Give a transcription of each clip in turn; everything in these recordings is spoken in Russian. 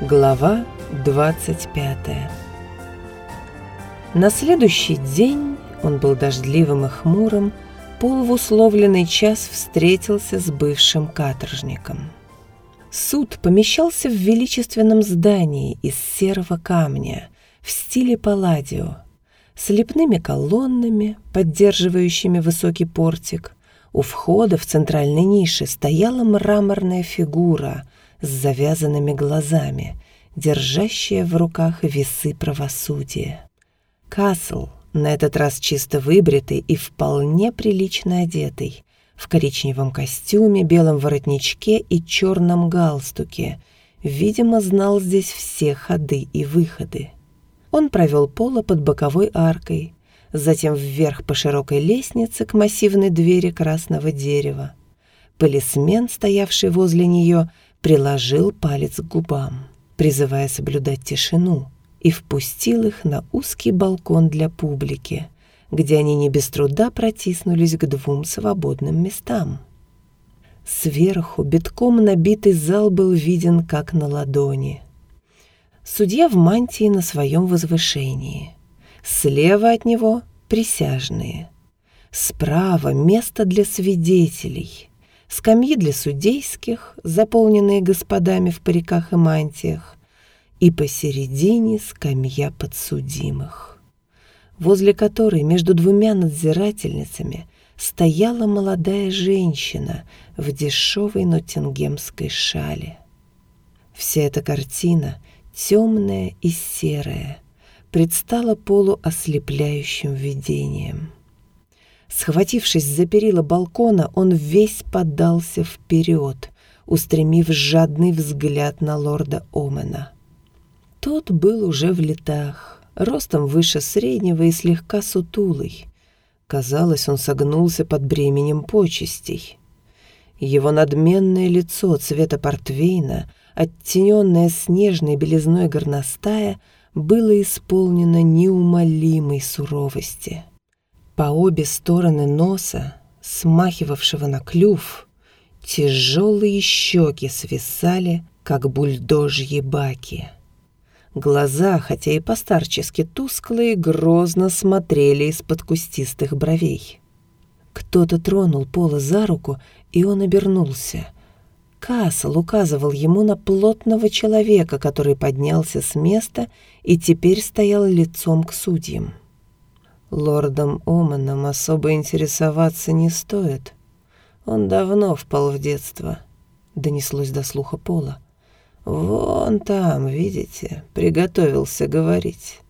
Глава 25 На следующий день, он был дождливым и хмурым, Пол в условленный час встретился с бывшим каторжником. Суд помещался в величественном здании из серого камня в стиле палладио, с лепными колоннами, поддерживающими высокий портик. У входа в центральной нише стояла мраморная фигура с завязанными глазами, держащая в руках весы правосудия. Касл, на этот раз чисто выбритый и вполне прилично одетый, в коричневом костюме, белом воротничке и черном галстуке, видимо, знал здесь все ходы и выходы. Он провел Пола под боковой аркой, затем вверх по широкой лестнице к массивной двери красного дерева. Полисмен, стоявший возле нее, приложил палец к губам, призывая соблюдать тишину, и впустил их на узкий балкон для публики, где они не без труда протиснулись к двум свободным местам. Сверху битком набитый зал был виден как на ладони. Судья в мантии на своем возвышении. Слева от него присяжные. Справа место для свидетелей — скамьи для судейских, заполненные господами в париках и мантиях, и посередине скамья подсудимых, возле которой между двумя надзирательницами стояла молодая женщина в дешевой нотингемской шале. Вся эта картина, темная и серая, предстала полуослепляющим видением — Схватившись за перила балкона, он весь подался вперед, устремив жадный взгляд на лорда Омена. Тот был уже в летах, ростом выше среднего и слегка сутулый. Казалось, он согнулся под бременем почестей. Его надменное лицо цвета портвейна, оттененное снежной белизной горностая, было исполнено неумолимой суровости. По обе стороны носа, смахивавшего на клюв, тяжелые щеки свисали, как бульдожьи баки. Глаза, хотя и постарчески тусклые, грозно смотрели из-под кустистых бровей. Кто-то тронул Пола за руку, и он обернулся. Кассел указывал ему на плотного человека, который поднялся с места и теперь стоял лицом к судьям. Лордом Оманом особо интересоваться не стоит. Он давно впал в детство, донеслось до слуха Пола. Вон там, видите, приготовился говорить.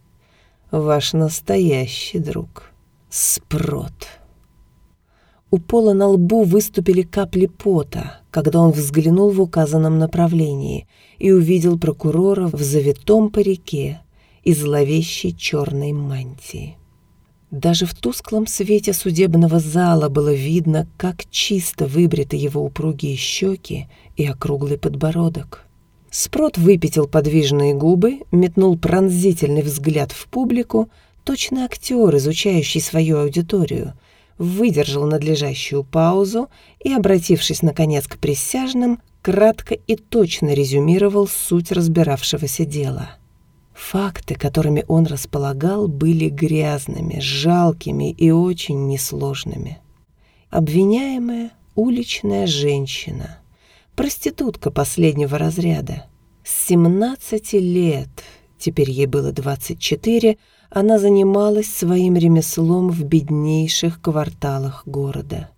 Ваш настоящий друг. Спрот. У Пола на лбу выступили капли пота, когда он взглянул в указанном направлении и увидел прокурора в завитом парике и зловещей черной мантии. Даже в тусклом свете судебного зала было видно, как чисто выбриты его упругие щеки и округлый подбородок. Спрот выпятил подвижные губы, метнул пронзительный взгляд в публику, точно актер, изучающий свою аудиторию, выдержал надлежащую паузу и, обратившись, наконец, к присяжным, кратко и точно резюмировал суть разбиравшегося дела — Факты, которыми он располагал, были грязными, жалкими и очень несложными. Обвиняемая — уличная женщина, проститутка последнего разряда. С 17 лет, теперь ей было 24, она занималась своим ремеслом в беднейших кварталах города.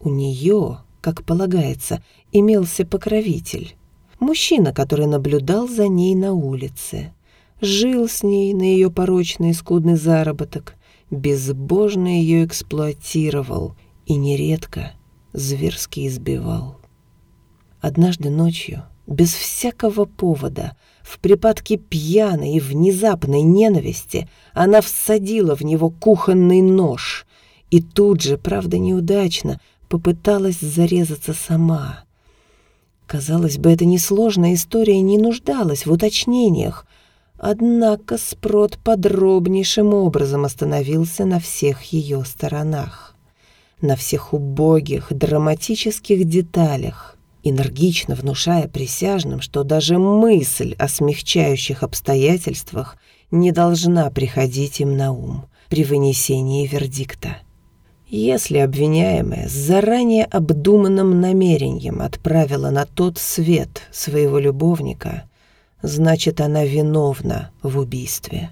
У нее, как полагается, имелся покровитель, мужчина, который наблюдал за ней на улице жил с ней на ее порочный и скудный заработок, безбожно ее эксплуатировал и нередко зверски избивал. Однажды ночью, без всякого повода, в припадке пьяной и внезапной ненависти, она всадила в него кухонный нож и тут же, правда неудачно, попыталась зарезаться сама. Казалось бы, эта несложная история не нуждалась в уточнениях, Однако Спрот подробнейшим образом остановился на всех ее сторонах, на всех убогих, драматических деталях. энергично внушая присяжным, что даже мысль о смягчающих обстоятельствах не должна приходить им на ум при вынесении вердикта. Если обвиняемая с заранее обдуманным намерением отправила на тот свет своего любовника, значит, она виновна в убийстве.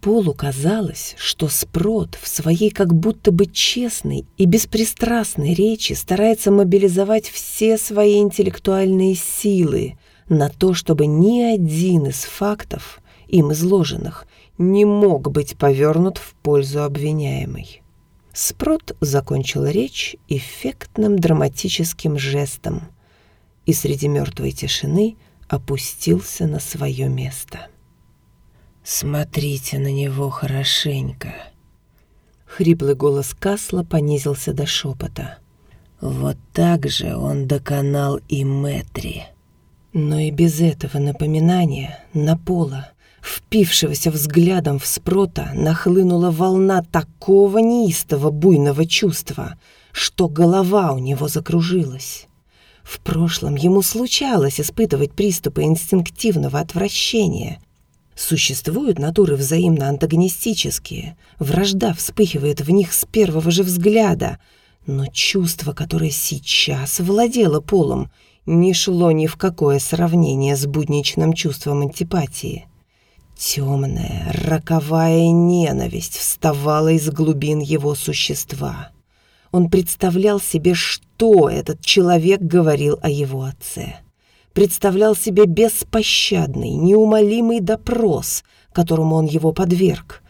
Полу казалось, что Спрот в своей как будто бы честной и беспристрастной речи старается мобилизовать все свои интеллектуальные силы на то, чтобы ни один из фактов, им изложенных, не мог быть повернут в пользу обвиняемой. Спрот закончил речь эффектным драматическим жестом и среди мертвой тишины опустился на свое место. «Смотрите на него хорошенько». Хриплый голос Касла понизился до шепота. «Вот так же он доконал и Мэтри». Но и без этого напоминания на пола, впившегося взглядом в спрота, нахлынула волна такого неистого буйного чувства, что голова у него закружилась. В прошлом ему случалось испытывать приступы инстинктивного отвращения, Существуют натуры взаимно антагонистические, вражда вспыхивает в них с первого же взгляда, но чувство, которое сейчас владело полом, не шло ни в какое сравнение с будничным чувством антипатии. Темная, роковая ненависть вставала из глубин его существа. Он представлял себе, что этот человек говорил о его отце представлял себе беспощадный, неумолимый допрос, которому он его подверг.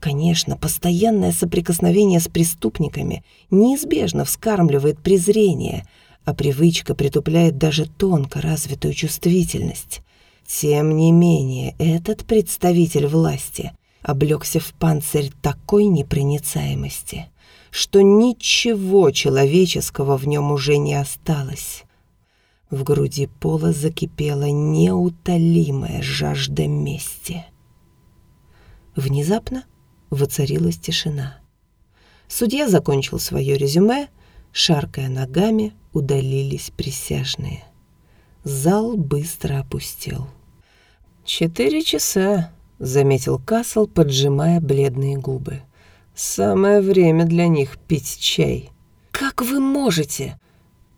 Конечно, постоянное соприкосновение с преступниками неизбежно вскармливает презрение, а привычка притупляет даже тонко развитую чувствительность. Тем не менее, этот представитель власти облегся в панцирь такой непроницаемости, что ничего человеческого в нем уже не осталось. В груди Пола закипела неутолимая жажда мести. Внезапно воцарилась тишина. Судья закончил свое резюме, шаркая ногами, удалились присяжные. Зал быстро опустел. «Четыре часа», — заметил Касл, поджимая бледные губы. «Самое время для них пить чай». «Как вы можете?»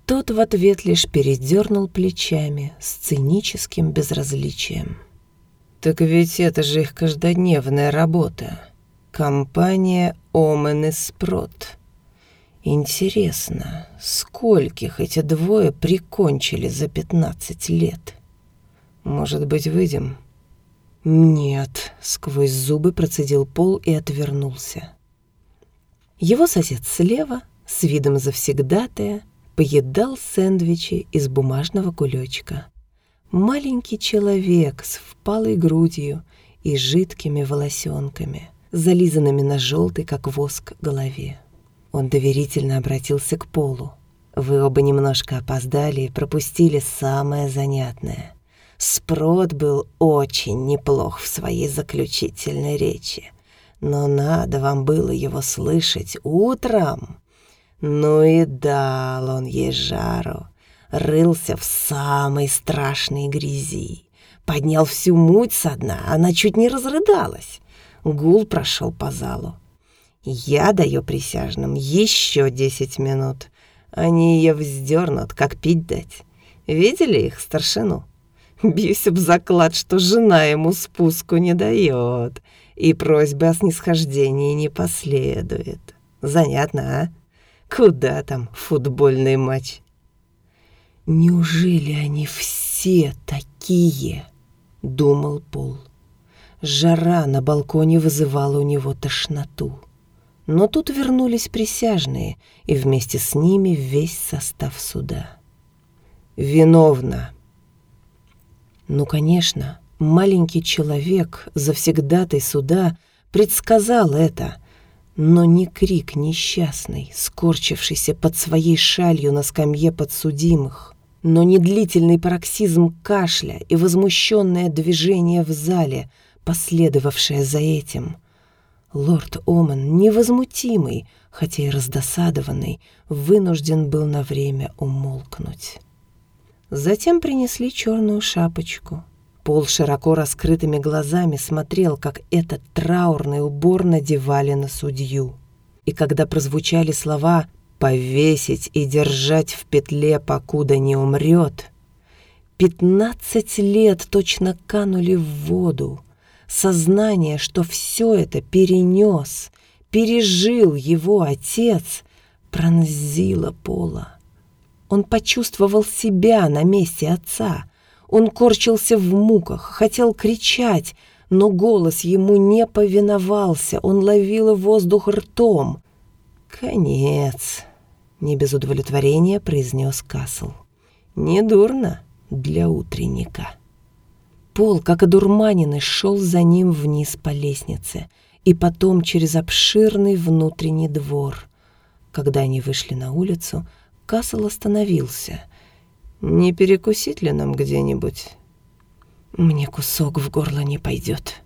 Тот в ответ лишь передернул плечами с циническим безразличием. «Так ведь это же их каждодневная работа. Компания Омен и Спрот. Интересно, скольких эти двое прикончили за пятнадцать лет? Может быть, выйдем?» «Нет», — сквозь зубы процедил Пол и отвернулся. Его сосед слева, с видом завсегдатая, поедал сэндвичи из бумажного кулечка. Маленький человек с впалой грудью и жидкими волосенками, зализанными на желтый, как воск, голове. Он доверительно обратился к Полу. «Вы оба немножко опоздали и пропустили самое занятное. Спрот был очень неплох в своей заключительной речи, но надо вам было его слышать утром. Ну и дал он ей жару, рылся в самой страшной грязи. Поднял всю муть со дна, она чуть не разрыдалась. Гул прошел по залу. Я даю присяжным еще десять минут. Они ее вздернут, как пить дать. Видели их, старшину? Бьюсь об заклад, что жена ему спуску не дает, и просьбы о снисхождении не последует. Занятно, а? Куда там футбольный матч? Неужели они все такие? Думал Пол. Жара на балконе вызывала у него тошноту. Но тут вернулись присяжные, и вместе с ними весь состав суда. Виновна. Ну, конечно, маленький человек, завсегдатай суда, предсказал это — но не крик несчастный, скорчившийся под своей шалью на скамье подсудимых, но не длительный пароксизм кашля и возмущенное движение в зале, последовавшее за этим. Лорд Оман, невозмутимый, хотя и раздосадованный, вынужден был на время умолкнуть. Затем принесли черную шапочку. Пол широко раскрытыми глазами смотрел, как этот траурный убор надевали на судью. И когда прозвучали слова «повесить и держать в петле, покуда не умрет», пятнадцать лет точно канули в воду. Сознание, что все это перенес, пережил его отец, пронзило Пола. Он почувствовал себя на месте отца. Он корчился в муках, хотел кричать, но голос ему не повиновался, он ловил воздух ртом. «Конец», — не без удовлетворения произнес Касл. «Недурно для утренника». Пол, как одурманенный, шел за ним вниз по лестнице и потом через обширный внутренний двор. Когда они вышли на улицу, Касл остановился. «Не перекусить ли нам где-нибудь?» «Мне кусок в горло не пойдет».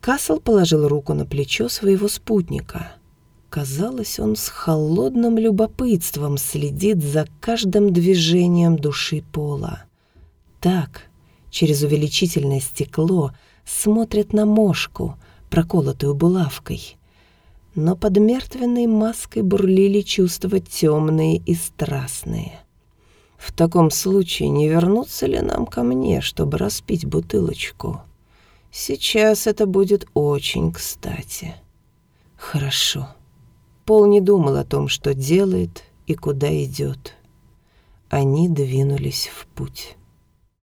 Касл положил руку на плечо своего спутника. Казалось, он с холодным любопытством следит за каждым движением души Пола. Так, через увеличительное стекло, смотрит на мошку, проколотую булавкой но под мертвенной маской бурлили чувства темные и страстные. В таком случае не вернуться ли нам ко мне, чтобы распить бутылочку? Сейчас это будет очень кстати. Хорошо. Пол не думал о том, что делает и куда идет. Они двинулись в путь.